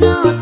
not